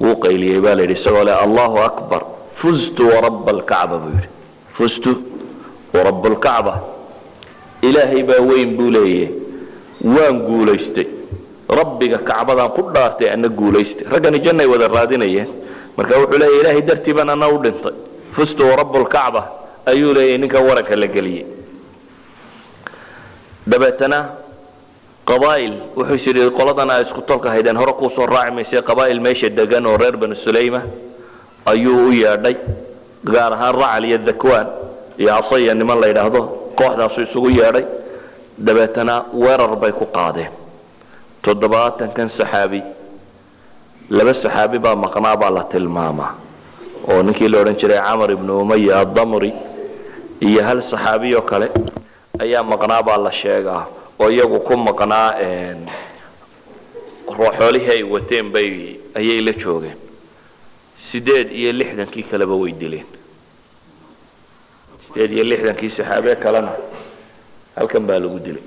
Wuu qayliyey baa la yidhi isagoo leh allahu akbar fuztu warabba alkacba buu yidhi. Fuztu warabba alkacba ilaahay baa weyn buu leeyahy waan guulaystay. Rabbiga kacbadaan ku dhaartay ana guulaystay. Raggani jannay wada raadinayeen. Marka wuxuu leeyahy ilaahay dartii baan ana u dhintay. Fustu warabbu lkacba ayuu leeyahy ninkan waranka la geliyey dabeetana qabaa'il wuxuu yidhi qoladan aa isku tolka haydeen. Hore kuu soo raaci maysay qabaa'il meesha degan oo reer banu sulayma ayuu u yeedhay gaar ahaan racal iyo dakwaan iyo casaya niman la yidhaahdo kooxdaasu isugu yeedhay. Dabeetana weerar bay ku qaadeen. Toddobaatankan saxaabi laba saxaabi baa maqnaa baa la tilmaamaa oo ninkii la odhan jiray camar ibnu umaya addamri iyo hal saxaabiyoo kale ayaa maqnaa baa la sheegaa. Oo iyagu ku maqnaa xoolihii ay wateen bay ayay la joogeen. Sideed iyo lixdankii kaleba way dileen. Sideed iyo lixdankii saxaabe kalena halkan baa lagu dilay.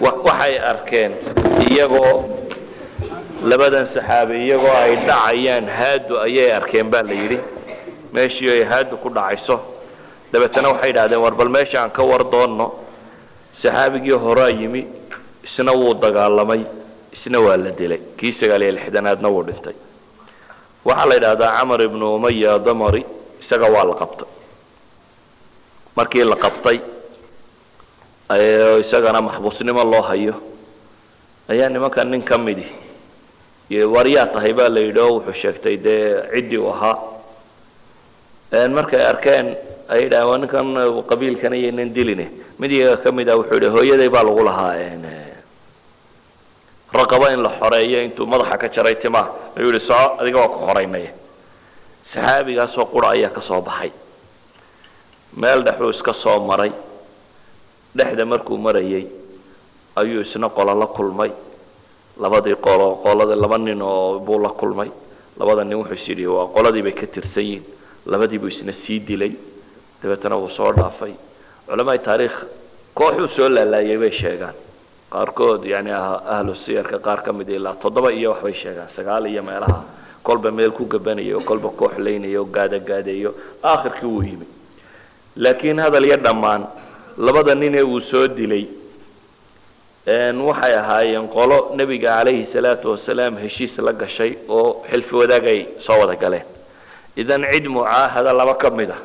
Waxay arkeen iyagoo labadan saxaabe iyagoo ay dhacayaan haadu ayay arkeen baa la yidhi. Meeshii ay haadu ku dhacayso dabeetana waxay idhahdeen war bal meesha aan ka war doonno saxaabigii horaa yimi isna wuu dagaalamay isna waa la dilay kii sagaal iyo lixdanaadna wuu dhintay. Waxaa la yidhaahdaa camar ibnu umaya damari isaga waa la qabtay. Markii la qabtay isagana maxbuusnimo loo hayo ayaa nimankan nin ka midi waryaa tahay baa la yidhi oo wuxuu sheegtay dee ciddii u ahaa. Markay arkeen ay yidhahen waa ninkan qabiilkan ayaynan diline mid iyaga ka mid ah wuxuu yidhi hooyaday baa lagu lahaa raqabo in la xoreeyo intuu madaxa ka jaray timaa ayuu yihi soco adiga waa ku xoraynaya saxaabigaasoo qura ayaa ka baxay. Meel dhexuu iska soo maray. Dhexda markuu marayay ayuu isna qolo la kulmay. Labadii qolo qolada laba nin oo buu la kulmay. Labada nin wuxuu is yidhi waa qoladii bay ka tirsan yihiin labadiibuu isna sii dilay dabeetana wuu soo dhaafay. Culamada taariikh kooxuu soo laalaayay bay sheegaan. Qaarkood yani ahlu siyarka qaar ka mid ilaa toddoba iyo waxbay sheegaan. Sagaal iyo meelaha. Kolba meel ku gabanayo kolba koox laynayo gaadagaadeeyo aakhirkii wuu yimi. Laakiin hadal iyo dhammaan labada ninee uu soo dilay. Waxay ahaayeen qolo nebiga calayhi salaatu wasalaam heshiis la gashay oo xilfi wadaagay soo wada galeen. Idan cid mucaahada laba ka mid ah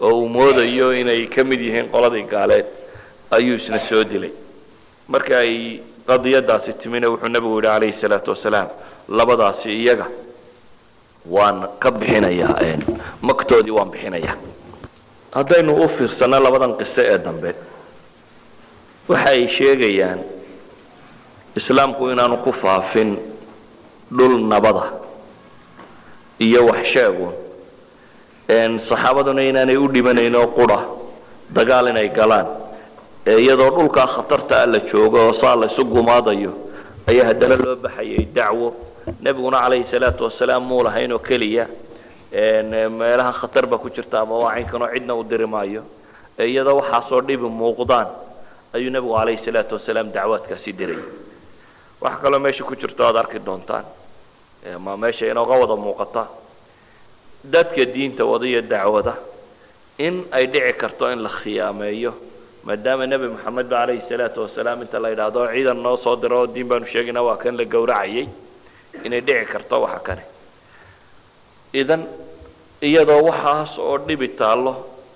oo uu moodayo inay ka mid yihiin qoladii gaaleed ayuu isna soo dilay. Marka ay qadiyadaasi timina wuxuu nebigu yidhi calayhi salaatu wasalaam labadaasi iyaga waan ka bixinayaa magtoodii waan bixinayaa haddaynu u fiirsanno labadan qiso ee dambe waxa ay sheegayaan islaamku inaanu ku faafin dhul nabada iyo wax sheegun saxaabaduna inaanay u dhimanayn oo qura dagaal inay galaan iyadoo dhulkaa khatarta a la joogo oo saa la isu gumaadayo ayaa haddana loo baxayay dacwo. Nebiguna calayhi salaatu wasalaam muu lahayn oo keliya meelaha khatar ba ku jirta ama waa caynkanoo cidna u diri iyadoo waxaasoo dhibi muuqdaan ayuu nebigu calayhi salaatu wasalaam dacwaadkaasi diray. Waxa kaloo meesha ku jirto aad arki doontaan. Ma meesha inooga wada muuqata dadka diinta wada iyo dacwada in ay dhici karto in la khiyaameeyo maadaama nebi moxamed ba calayhi salaatu wasalaam inta la yidhaahdo ciidan noo soo diro oo diin baanu sheegayna waa kan la gowracayay. Inay dhici karto waxa kane idan iyadoo waxaas oo dhibi taallo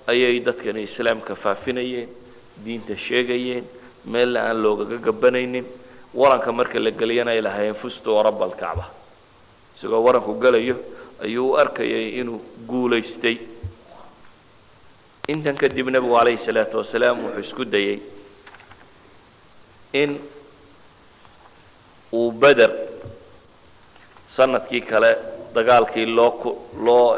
ayay dadkani islaamka faafinayeen diinta sheegayeen meelna aan loogaga gabanaynin waranka marka la geliyana ay lahaayeen fustu warabba alkacba isagoo waranku gelayo ayuu u arkayay inuu guulaystay. Intan kadib nebigu calayhi salaatu wasalaam wuxuu isku dayey in uu beder sannadkii kale dagaalkii loo loo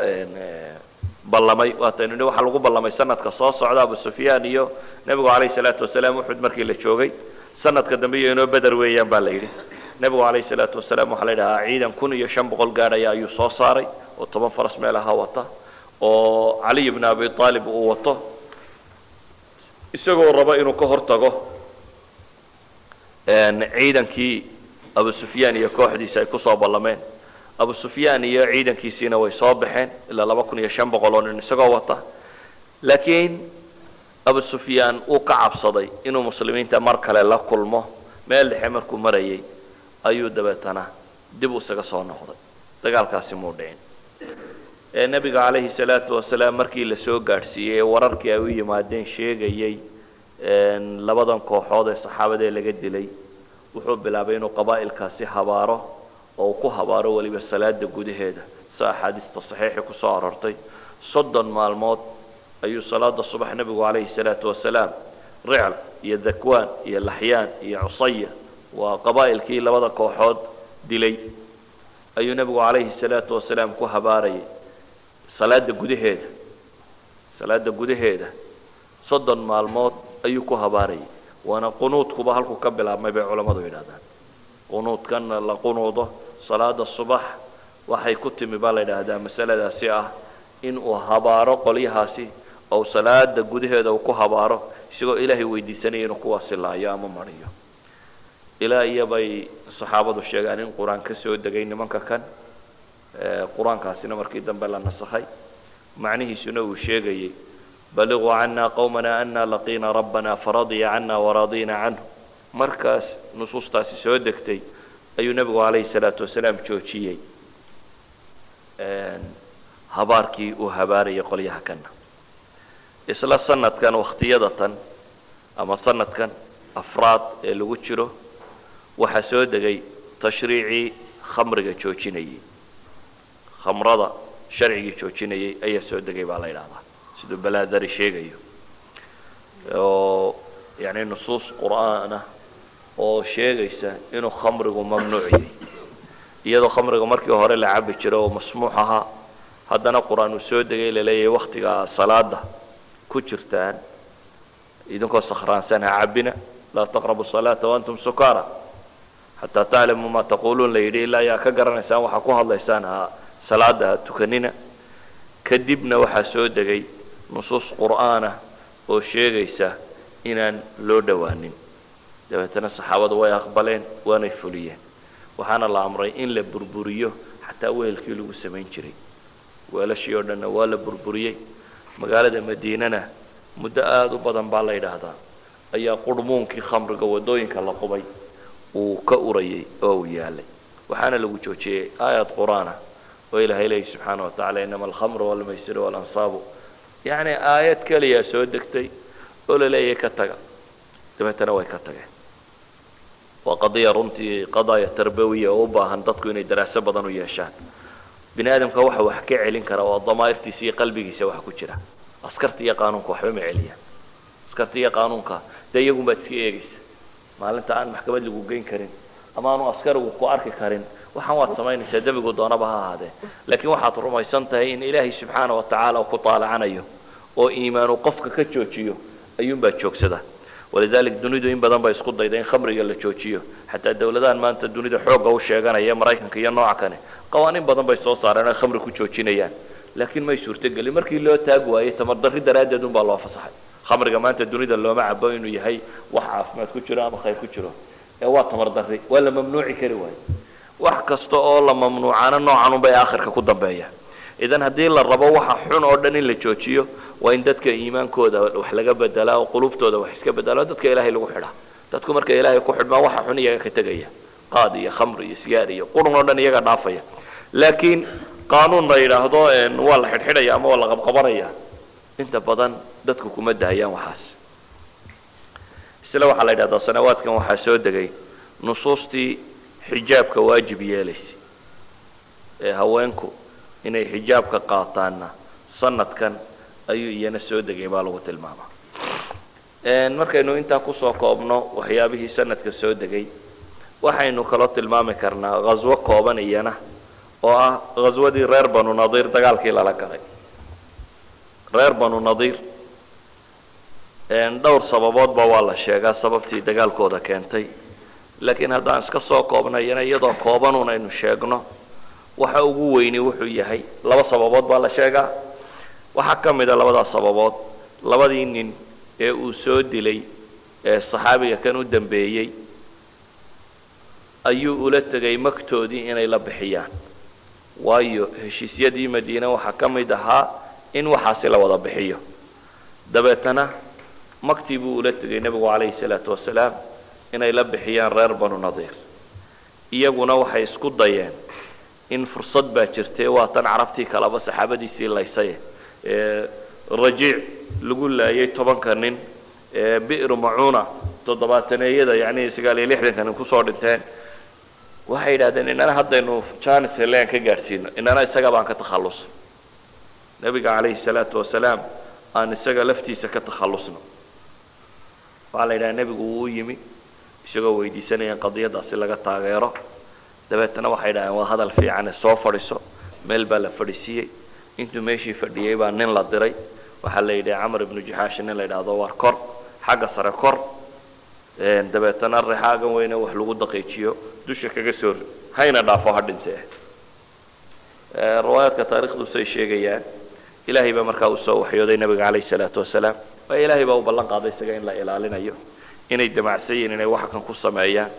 ballamay. Waataynu waxaa lagu ballamay sanadka soo socda abu sufyaan iyo nebigu calayhi salaatu wasalaam uxud markii la joogay. Sanadka dambe iyo inoo beder weeyaan baa la yidhi nebigu calayhi salaatu wasalaam waxaa la yidhahaa ciidan kun iyo shan boqol gaadhaya ayuu soo saaray oo toban faras meelaha wata oo caliy bn abi aalib uu wato isagoo raba inuu ka hor tago ciidankii abu sufyaan iyo kooxdiisa ay ku soo ballameen. Abu sufyaan iyo ciidankiisiina way soo baxeen ilaa laba kun iyo shan boqol oo nin isagoo wata. Laakiin abu sufyaan uu ka cabsaday inuu muslimiinta mar kale la kulmo meel dhexe markuu marayay ayuu dabeetana dib isaga soo noqday. Dagaalkaasi muu dhicin. Ee nebiga calayhi salaatu wasalaam markii la soo gaadhsiiyey ee wararkii ay u yimaadeen sheegayey labadan kooxood ee saxaabadee laga dilay wuxuu bilaabay inuu qabaa'ilkaasi habaaro oo uu ku habaaro weliba salaada gudaheeda. Sida axaadiista saxiixii ku soo arortay soddon maalmood ayuu salaada subax nebigu calayhi salaatu wasalaam ricl iyo dakwaan iyo laxyaan iyo cusaya waa qabaa'ilkii labada kooxood dilay. Ayuu nebigu calayhi salaatu wasalaam ku habaarayay. Salaada gudaheeda salaada gudaheeda soddon maalmood ayuu ku habaarayay. Waana qunuudkuba halkuu ka bilaabmay bay culammadu yidhahdaan qunuudkan la qunuudo salaada subax waxay ku timi baa la yidhaahdaa masaladaasi ah in uu habaaro qolyahaasi ou salaada gudaheeda uu ku habaaro isagoo ilaahay weydiisanaya inuu kuwaasi laayo ama mariyo ilaa iyo bay saxaabadu sheegaan in qur'aan ka soo degay nimanka kan qur'aankaasina markii dambe la nasakhay macnihiisuna uu sheegayey baliquu cana qowmana ana laqiina rabbana faradiya cana waradina canhu. Markaas nusuustaasi soo degtay ayuu nebigu calayhi salaatu wasalaam joojiyey habaarkii uu habaarayay qolyaha kana isla sanadkan wakhtiyada tan ama sanadkan afraad ee lagu jiro waxaa soo degay tashriicii khamriga joojinayay. Khamrada sharcigii joojinayay ayaa soo degay baa la yidhahdaa siduu balaadari sheegayo. Oo yani nusuus qur'aanah oo sheegaysa inuu khamrigu mamnuuc yahay iyadoo khamriga markii hore la cabi jiro oo masmuux ahaa haddana qur'aan uu soo degay la leeyahay waktiga salaada ku jirtaan. Idinkoo sakhraansan ha cabina laa taqrabu salaata waantum sukara xataa taclamuu maa taquuluun la yidhi ilaa ayaa ka garanaysaan waxaa ku hadlaysaan ha salaada tukanina. Kadibna waxaa soo degay nusuus qur'aanah oo sheegaysa inaan loo dhowaanin dabeetana saxaabadu way aqbaleen waanay fuliyeen. Waxaana la amray in la burburiyo xataa wehelkii lagu samayn jiray. Weelashii oo dhanna waa la burburiyey. Magaalada madiinana muddo aada u badan baa la yidhaahdaa. Ayaa qurhmuunkii khamriga waddooyinka la qubay uu ka urayay oo uu yaalay. Waxaana lagu joojiyey aayad qur'aanah oo ilaahay leeyahy subxaana wa tacala inama alkhamru walmaysiru walansaabu yacni aayad keliyaa soo degtay oo la leeyahay ka taga. Dabeetana way ka tageen. Waa qadiya runtii qadaaya tarbawiya oo u baahan dadku inay daraaso badan u yeeshaan. Bini aadamka waxa wax ka celin kara oo damaa'irtiisa iyo qalbigiisa wax ku jira. Askarta iyo qaanuunka waxba ma celiyaan. Askarta iyo qaanuunka dee iyagun baad iska eegaysa maalinta aan maxkamad lagu geyn karin ama aanu askarigu ku arki karin waxaan waad samaynaysaa dembigu doonaba ha ahaadee. Laakiin waxaad rumaysan tahay in ilaahay subxaana wa tacaala ku taalacanayo oo iimaanu qofka ka joojiyo ayuunbaa joogsada. Walidalik dunidu in badan ba isku dayda in khamriga la joojiyo. Xataa dawladahan maanta dunida xoogga u sheeganaya maraykanka iyo nooca kane qawaaniin badan bay soo saareen ay khamri ku joojinayaan. Laakiin may suurtogelin markii loo taag waayey tamardarri daraaddeed unbaa loo fasaxay khamriga maanta dunida looma cabo inuu yahay wax caafimaad ku jiro ama khayr ku jiro. Ee waa tamardarri waa la mamnuuci kari waayo wax kasta oo la mamnuucana noocan unbay aakhirka ku dambeeyaan idan haddii la rabo waxa xun oo dhan in la joojiyo waa in dadka iimaankooda wax laga bedelaa oo qulubtooda wax iska bedela dadka ilaahay lagu xidhaa. Dadku markay ilaahay ku xidhmaan waxa xun iyaga ka tegaya. Qaad iyo khamri iyo sigaar iyo qurun oo dhan iyaga dhaafaya. Laakiin qaanuun la yidhaahdo waa la xidhxidhaya ama waa la qabqabanaya inta badan dadku kuma dahayaan waxaas. Isla waxaa la yidhahdaa sanawaadkan waxaa soo degay nusuustii xijaabka waajib yeelaysay ee haweenku inay xijaabka qaataanna sanadkan ayuu iyana soo degay baa lagu tilmaamaa. Markaynu intaa ku soo koobno waxyaabihii sanadka soo degay waxaynu kaloo tilmaami karnaa ghaswo kooban iyana oo ah ghaswadii reer banu nadiir dagaalkii lala galay reer banu nadiir dhowr sababoodba waa la sheegaa sababtii dagaalkooda keentay. Laakiin haddaan iska soo koobnayana iyadoo koobanuun aynu sheegno waxa ugu weyni wuxuu yahay laba sababood baa la sheegaa. Waxaa ka mid a labadaas sababood labadii nin ee uu soo dilay ee saxaabiga kan u dambeeyey ayuu ula tegay magtoodii inay la bixiyaan. Waayo heshiisyadii madiine waxaa ka mid ahaa in waxaasi la wada bixiyo. Dabeetana magtii buu ula tegay nebigu calayhi salaatu wasalaam inay la bixiyaan reer banu nadiir. Iyaguna waxay isku dayeen in fursad baa jirtee waa tan carabtii kaleba saxaabadiisii laysaye ee rajiic lagu laayay tobanka nin ee bi'ru macuuna toddobaataneeyada yacni sagaal iyo lixdanka nin ku soo dhinteen. Waxay yidhahdeen inana haddaynu janis heleen ka gaadhsiino inana isaga baan ka takhallusno nebiga calayhi salaatu wasalaam aan isaga laftiisa ka takhallusno. Waxaa la yidhaha nebigu wuu yimi isagoo weydiisanaya in qadiyadaasi laga taageero. Dabeetana waxay dhahdeen waa hadal fiicane soo fadhiso meel baa la fadhiisiiyey intuu meeshii fadhiyey baa nin la diray. Waxaa la yidhi camar ibnu jaxaashi nin la yidhaahdo war kor xagga sare kor. Dabeetana rixaagan weyne wax lagu daqiijiyo dusha kaga soo hayna dhaafo ha dhintee. Riwaayaadka taarikhdu say sheegayaan ilaahay baa markaa u soo waxyooday nebiga calayhi salaatu wasalaam. Waa ilaahay baa u ballan qaaday isaga in la ilaalinayo inay damacsan inay wax kan ku sameeyaan.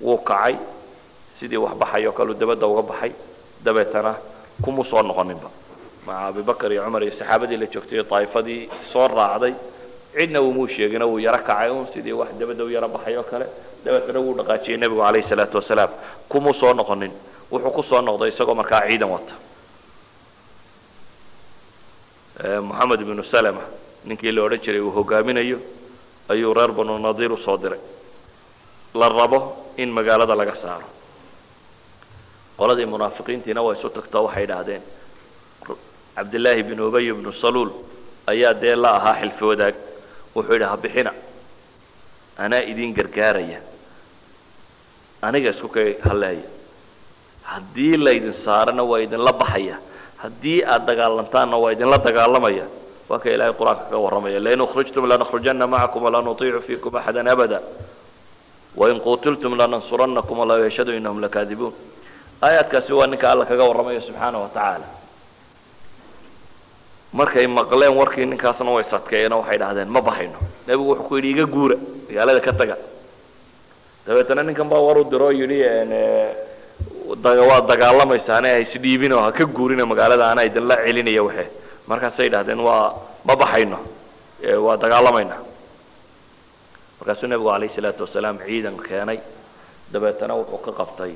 Wuu kacay sidii wax baxay oo kaleu dabadda uga baxay. Dabeetana kuma soo noqoninba. Maca abibakar iyo cumar iyo saxaabadii la joogtay iyo daa'ifadii soo raacday. Cidna umuu sheegino wuu yaro kacay. Un sidii wax dabadda u yaro baxay oo kale. Dabeetana wuu dhaqaajiyey nebigu calayhi salaatu wasalaam. Kumuu soo noqonin. Wuxuu ku soo noqday isagoo markaa ciidan wata moxamed ibnu salama ninkii la odhan jiray uu hogaaminayo ayuu reer banu nadiir u soo diray. La rabo in magaalada laga saaro. Qoladii munaafiqiintiina waa isu tagtoo waxay idhaahdeen cabdillaahi binu ubay ibnu saluul ayaa dee la ahaa xilfi wadaag. Wuxuu yidhi habixina anaa idin gargaaraya. Aniga isku ka halleeya. Haddii laydin saarana waa idinla baxaya haddii aad dagaalantaanna waa idinla dagaalamaya waa ka ilaahay qur'aanka ka warramaya. Lain ukrijtum lanakhrujanna macakum walaa nutiicu fiikum axada abada. Wain qutiltum lanansuranakum wallahu yashhadu inahum lakaadibuun aayaadkaasi waa ninka alla kaga warramaya subxaana wa tacaala markay maqleen warkii ninkaasna way sadkeeyeen oo waxay dhahdeen ma baxayno. Nebigu wuxuu ku yidhi iga guura magaalada ka taga. Dabeetana ninkan baa war u diro oo yidhi waad dagaalamaysaane ha isdhiibin oo ha ka guurina magaalada anaa idinla celinaya waxe markaasay dhahdeen waa ma baxayno. Waa dagaalamayna markaasuu nebigu calayhi salaatu wasalaam ciidan keenay. Dabeetana wuxuu ka qabtay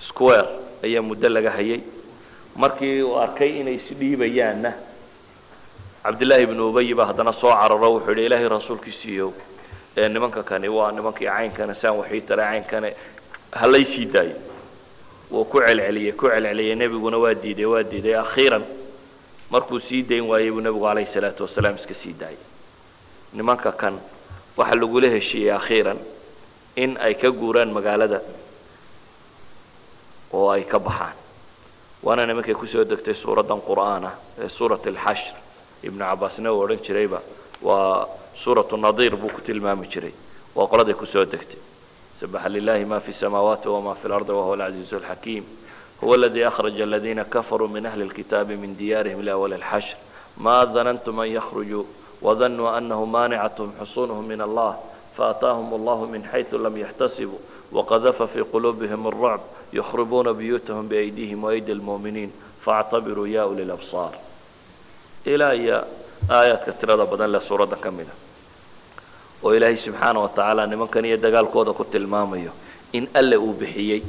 square ayaa muddo laga hayay. Markii uu arkay inay isdhiibayaanna cabdillaahi ibnu ubay baa haddana soo cararo wuxuu yidhi ilaahay rasuulkiisiiyow ee nimanka kani waa nimankii caynkana saan waxii tale caynkane halay sii daayo wuu ku celceliyey ku celceliyey nebiguna waa diiday waa diiday akhiiran. Markuu sii dayn waayey buu nebigu calayhi salaatu wasalaam iska sii daayay nimanka kan waxaa lagula heshiiyey akhiiran in ay ka guuraan magaalada oo ay ka baxaan. Waana nimankay ku soo degtay suuraddan qur'aana ee suurat alxashr ibnu cabaasna uu odhan jirayba waa suuratu nadiir buu ku tilmaami jiray. Waa qoladay ku soo degtay سبح لله ما في السماوات وما في الأرض وهو العزيز الحكيم هو الذي أخرج الذين كفروا من أهل الكتاب من ديارهم لأول الحشر ما ظننتم أن يخرجوا وظنوا أنه مانعتهم حصونهم من الله فأتاهم الله من حيث لم يحتسبوا وقذف في قلوبهم الرعب يخربون بيوتهم بأيديهم وأيدي المؤمنين فاعتبروا يا أولي الأبصار إلى آيات كثيرة بدن لسورة كاملة oo ilaahay subxaana wa tacaala nimankan iyo dagaalkooda ku tilmaamayo in alle uu bixiyey.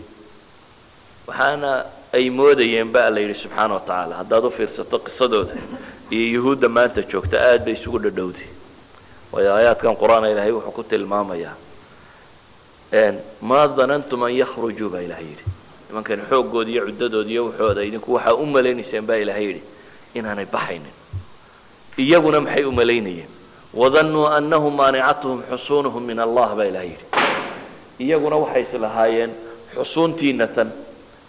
Waxaana ay moodayeen ba alla yidhi subxaana wa tacaala haddaad u fiirsato qisadooda iyo yuhuudda maanta joogta aad bay isugu dhadhowday waayo aayaadkan qur'aana ilaahay wuxuu ku tilmaamayaa maa danantum an yakhrujuu baa ilahay yidhi. Nimankan xoogooda iyo cuddadood iyo waxooda idinku waxaa u malaynayseen baa ilahay yidhi inaanay baxaynin. Iyaguna maxay u malaynayeen wadanuu annahu maanicatuhum xusuunuhum min allah baa ilahay yidhi. Iyaguna waxay islahaayeen xusuuntiina tan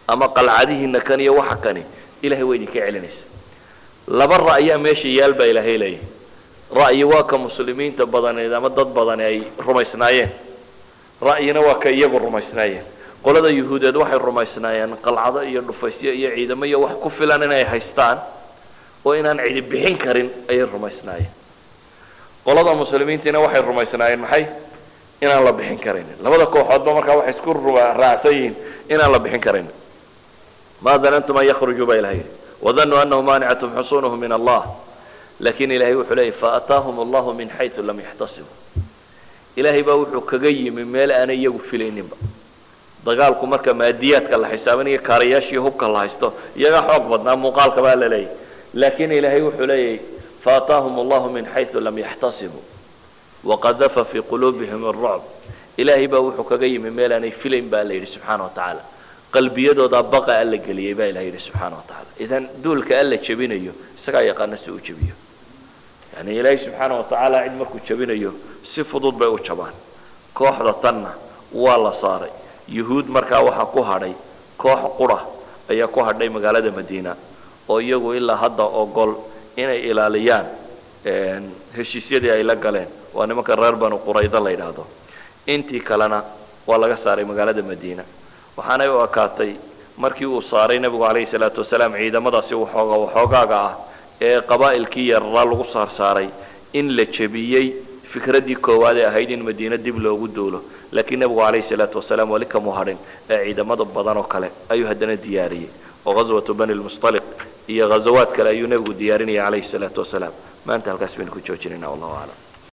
ama qalcadihiina kan iyo waxa kani ilahay waa idinka celinaysa. Laba ra'yaa meesha yaal baa ilaahay leeyahay. Ra'yi waa ka muslimiinta badaneed ama dad badani ay rumaysnaayeen. Ra'yina waa ka iyagu rumaysnaayeen. Qolada yuhuudeed waxay rumaysnaayeen qalcado iyo dhufaysyo iyo ciidamo iyo wax ku filan inay haystaan. Oo inaan cidi bixin karin ayay rumaysnaayeen qolada muslimiintiina waxay rumaysnaayeen maxay? Inaan la bixin karaynin labada kooxoodba markaa waxay isku raacsan yihiin inaan la bixin karaynin ma danantum an yakhrujuu baa ilahay yidhi. Wadanuu anahu maanicathm xusunuhum min allah. Lakin ilahay wuxuu leeyay faataahum allahu min xayثu lam yaxtasibuu ilaahay baa wuxuu kaga yimi meel aanay iyagu filayninba. Dagaalku marka maadiyaadka la xisaabinayo kaarayaashii hubka la haysto iyagaa xoog badnaa muuqaalka baa la leeyahy laakiin ilaahay wuxuu leeyahy faataahum allahu min xayu lam yaxtasibuu waqadafa fii quluubihim arucb ilaahay baa wuxuu kaga yimi meelaanay filayn baa la yidhi subxaana wa tacaala qalbiyadoodaa baqa alla geliyey baa ilaha yidhi subxaana wa tacaala idan duulka alla jebinayo isagaa yaqaana si uu jebiyo yani ilaahay subxaana wa tacaala cid markuu jebinayo si fudud bay u jabaan kooxda tanna waa la saaray yuhuud markaa waxaa ku hadhay koox qura ayaa ku hadhay magaalada madiina oo iyagu ilaa hadda ogol inay ilaaliyaan heshiisyadii ay la galeen. Waa nimanka reer banu qurayda la yidhaahdo. Intii kalena waa laga saaray magaalada madiina. Waxaanay u ekaatay markii uu saaray nebigu calayhi salaatu wasalaam ciidamadaasi waxooga waxoogaaga ah ee qabaa'ilkii yararaa lagu saarsaaray in la jebiyey fikraddii koowaad ee ahayd in madiine dib loogu duulo. Laakiin nebigu calayhi salaatu wasalaam weli kamu hadhin ee ciidamada badan oo kale ayuu haddana diyaariyey oo ghaswatu bani lmustaliq iyo ghazawaad kale ayuu nebigu diyaarinayay calayhi salaatu wasalaam maanta halkaas baynu ku joojinayna wallahu aclam